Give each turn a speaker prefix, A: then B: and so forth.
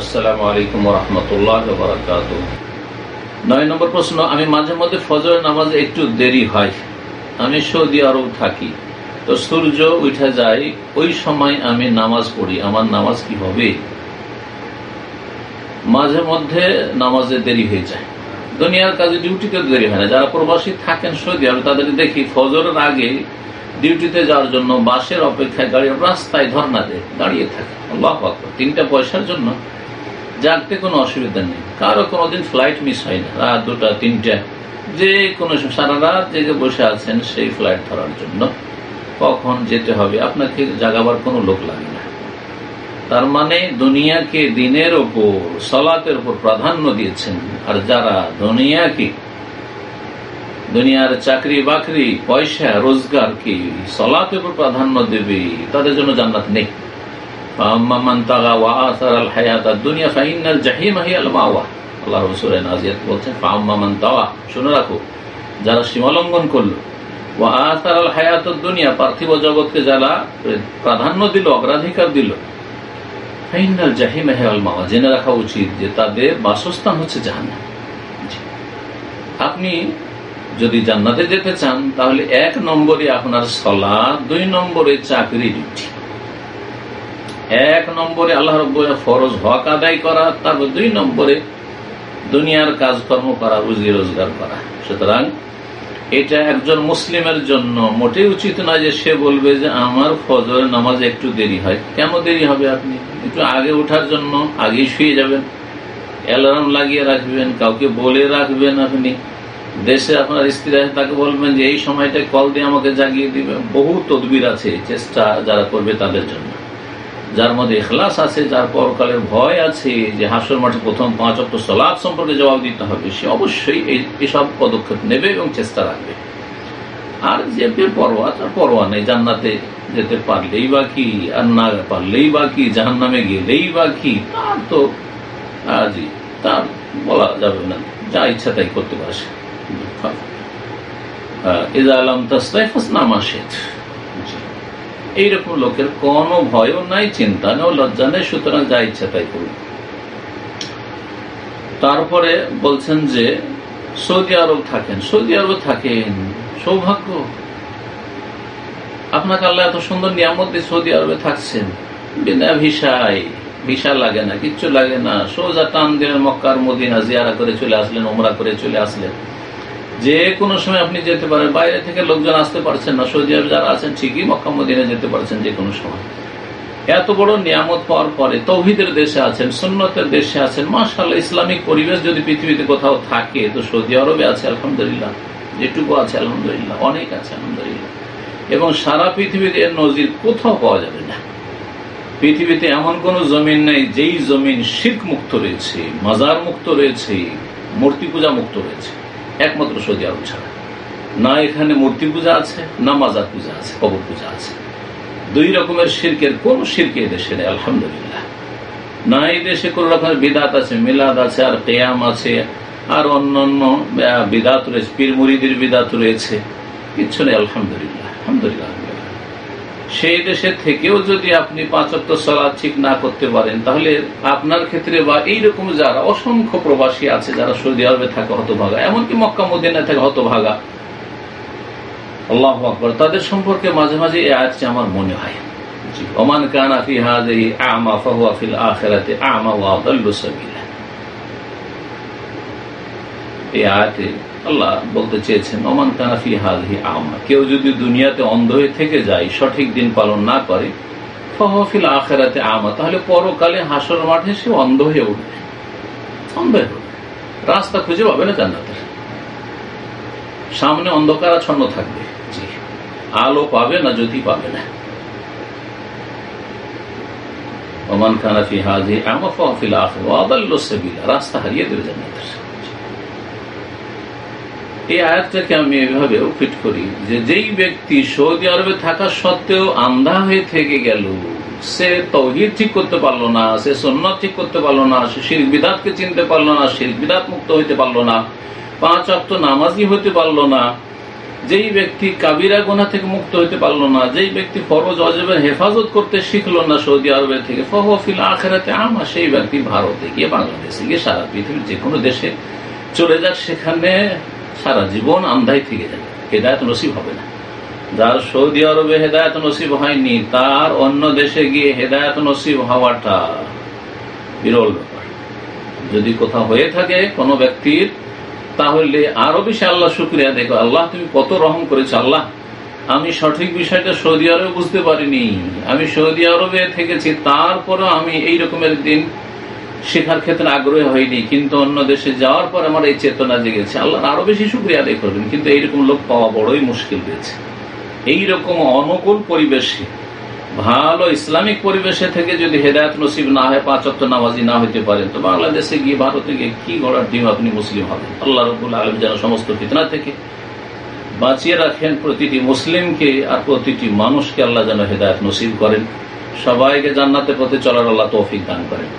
A: আসসালামু আলাইকুম রহমতুল্লাহ বারাকাত নয় নম্বর প্রশ্ন, আমি মাঝে মধ্যে ফজরের নামাজে একটু দেরি হয়। আমি সৌদি আরব থাকি, তো সূর্য উঠে যায়, ওই সময় আমি নামাজ পড়ি। আমার নামাজ কি হবে? মাঝে মধ্যে নামাজে দেরি হয়ে যায়। দুনিয়ার কাজে ডিউটিতে দেরি হয় না। যারা প্রবাসী থাকেন সৌদি আরব তাদের দেখি ফজরের আগে ডিউটিতে যাওয়ার জন্য বাসের অপেক্ষায় গাড়ির রাস্তায় ধর্না দেয়, দাঁড়িয়ে থাকে। আল্লাহ তিনটা পয়সার জন্য জাগতে কোনো অসুবিধা নেই। কারও কোনোদিন ফ্লাইট মিস হয় না। রাত দুটা, তিনটা, যে কোনো সারা রাত জেগে বসে আছেন সেই ফ্লাইট ধরার জন্য। কখন যেতে হবে, আপনাকে জাগাবার কোনো লোক লাগে না। তার মানে দুনিয়াকে দিনের ওপর, সলাতের ওপর প্রাধান্য দিয়েছেন। আর যারা দুনিয়াকে, দুনিয়ার চাকরি বাকরি পয়সা রোজগার কি সলাতের উপর প্রাধান্য দেবে, তাদের জন্য জান্নাত নেই। পার্থিব জগৎকে যারা প্রাধান্য দিল, অগ্রাধিকার দিল ফাইনাল জাহিম মাওয়া জেনে রাখা উচিত যে তাদের বাসস্থান হচ্ছে জাহান্নাম। আপনি যদি জান্নাতে যেতে চান, তাহলে এক নম্বরে আপনার সলা দুই নম্বরে চাকরি ডিউটি এক নম্বরে আল্লাহ রব্বুর ফরজ হক আদায় করা, তারপর দুই নম্বরে দুনিয়ার কাজকর্ম করা, রুজি রোজগার করা। সুতরাং এটা একজন মুসলিমের জন্য মোটেই উচিত নয় যে সে বলবে যে আমার ফজর নামাজ একটু দেরি হয়। কেন দেরি হবে আপনি? একটু আগে ওঠার জন্য আগেই শুয়ে যাবেন। অ্যালার্ম লাগিয়ে রাখবেন, কাউকে বলে রাখবেন আপনি। দেশে আপনার স্ত্রী আছে, তাকে বলবেন যে এই সময়টা কল দিয়ে আমাকে জাগিয়ে দিবে বহু তদবির আছে, চেষ্টা যারা করবে তাদের জন্য। যার মধ্যে এখলাস আছে, যার পরকালের ভয় আছে, যে হাসর মাঠে প্রথম পাঁচ অক্ট সলাপ সম্পর্কে জবাব দিতে হবে, সে অবশ্যই এসব পদক্ষেপ নেবে এবং চেষ্টা রাখবে। আর যে পরোয়া, তার পরোয়া নেই, জান্নাতে যেতে পারলেই বা কি, আর না পারলেই বা কি জাহান নামে গেলেই বা কি তার তো জি তার বলা যাবে না, যা ইচ্ছা তাই করতে পারে ইজা আলম তাস্তাইফাস নামাশেদ এইরকম লোকের কোনো ভয়ও নাই, চিন্তা নেই, লজ্জা নেই, সুতরাং যা ইচ্ছা তাই করুন। তারপরে বলছেন যে, সৌদি আরব থাকেন। সৌদি আরব থাকেন, সৌভাগ্য। আপনাকে আল্লাহ এত সুন্দর নিয়ামত দিয়ে সৌদি আরবে থাকছেন। বিনা ভিসায়, ভিসা লাগে না, কিচ্ছু লাগে না। সোজা টান দিলেন মক্কার মদিনা জিয়ারা করে চলে আসলেন ওমরা করে চলে আসলেন। যে কোনো সময় আপনি যেতে পারেন, বাইরে থেকে লোকজন আসতে পারছেন না, সৌদি আরব যারা আছেন ঠিকই মক্কা মদিনে যেতে পারছেন যে কোনো সময়। এত বড় নিয়ামত পাওয়ার পরে তৌহিদের দেশে আছেন, সুন্নতের দেশে আছেন মাসাল ইসলামিক পরিবেশ যদি পৃথিবীতে কোথাও থাকে, তো সৌদি আরবে আছে, আলহামদুলিল্লাহ। যেটুকু আছে, আলহামদুলিল্লাহ, অনেক আছে, আলহামদুলিল্লাহ। এবং সারা পৃথিবীতে এর নজির কোথাও পাওয়া যাবে না। পৃথিবীতে এমন কোন জমিন নেই, যেই জমিন শিখ মুক্ত রয়েছে, মাজার মুক্ত রয়েছে মূর্তি পূজা মুক্ত রয়েছে। একমাত্র সৌদি আরব ছাড়া। না এখানে মূর্তি পূজা আছে, না মাজার পূজা আছে, কবর পূজা আছে। দুই রকমের শির্কের কোন শির্কে দেশে নেই, আলহামদুলিল্লাহ। না এই দেশে কোন রকমের বিদাত আছে, মিলাদ আছে, আর কেয়াম আছে, আর অন্যান্য বিদাত রয়েছে পীর মুরিদের বিদাত রয়েছে। কিচ্ছু নেই, আলহামদুলিল্লাহ আলহামদুলিল্লাহ। সেই দেশে থেকেও যদি আপনি পাঁচত্ব সলা ঠিক না করতে পারেন, তাহলে আপনার ক্ষেত্রে বা এইরকম যারা অসংখ্য প্রবাসী আছে যারা সৌদি আরবে থাকে হতভাগা, এমনকি মক্কা, মদিনায় থাকে হতভাগা, আল্লাহ আকবর, তাদের সম্পর্কে মাঝে মাঝে এই আয়াতটি আমার মনে হয়। আমা আল্লাহ বলতে চেয়েছেন, ওমান কানাফি হাজি আমা কেউ যদি দুনিয়াতে অন্ধ হয়ে থেকে যায়, সঠিক দিন পালন না করে ফহফিল আখেরাতে আমা তাহলে পরকালে হাসর মাঠে সে অন্ধ হয়ে উঠবে। অন্ধ হয়ে রাস্তা খুঁজে পাবে না জান্নাতের সামনে অন্ধকার আচ্ছন্ন থাকবে। জি। আলো পাবে না, জ্যোতি পাবে না। ওমান খানাফি হাজি আমা ফহফিল আখের রাস্তা হারিয়ে দেবে জান্নাতের। এই আয়াতটাকে আমি এভাবেও ফিট করি যে যেই ব্যক্তি সৌদি আরবে থাকা সত্ত্বেও আন্ধা হয়ে থেকে গেল, সে তৌহিদ ঠিক করতে পারল না, সে সন্ন্যত ঠিক করতে পারল না, সে শির বিদাতকে চিনতে পারল না শির মুক্ত হইতে পারল না, পাঁচ অক্ট নামাজি হতে পারল না, যেই ব্যক্তি কাবিরা গোনা থেকে মুক্ত হইতে পারল না, যেই ব্যক্তি ফরজ অজবের হেফাজত করতে শিখলো না সৌদি আরবের থেকে ফহফিল আখেরাতে আমা, সেই ব্যক্তি ভারতে গিয়ে বাংলাদেশে গিয়ে সারা পৃথিবীর যে কোনো দেশে চলে যাক, সেখানে সারা জীবন আন্ধাই থেকে যাবে। হেদায়ত নসিব হবে না। যার সৌদি আরবে হেদায়ত নসিব হয়নি, তার অন্য দেশে গিয়ে হেদায়ত নসিব হওয়াটা বিরল ব্যাপার। যদি কোথাও হয়ে থাকে কোনো ব্যক্তির, তাহলে আরও বেশি আল্লাহ শুক্রিয়া দেখো আল্লাহ তুমি কত রহম করেছ আল্লাহ। আমি সঠিক বিষয়টা সৌদি আরবে বুঝতে পারিনি। আমি সৌদি আরবে থেকেছি তারপরে আমি এই রকমের দিন শেখার ক্ষেত্রে আগ্রহী হয়নি, কিন্তু অন্য দেশে যাওয়ার পর আমার এই চেতনা জেগেছে। আল্লাহ আরও বেশি শুক্রিয়া আদায় করবেন, কিন্তু এইরকম লোক পাওয়া বড়ই মুশকিল রয়েছে এইরকম অনুকূল পরিবেশে, ভালো ইসলামিক পরিবেশে থেকে যদি হেদায়ত নসিব না হয়, পাঁচ অক্ট নামাজি না হইতে পারেন, তো বাংলাদেশে গিয়ে ভারতে গিয়ে কি গড়ার ডিম আপনি মুসলিম হবেন? আল্লাহ রবুল আলম যেন সমস্ত ফিতনা থেকে বাঁচিয়ে রাখেন, প্রতিটি মুসলিমকে আর প্রতিটি মানুষকে আল্লাহ যেন হেদায়ত নসিব করেন। সবাইকে জান্নাতের পথে চলার আল্লাহ তৌফিক দান করেন।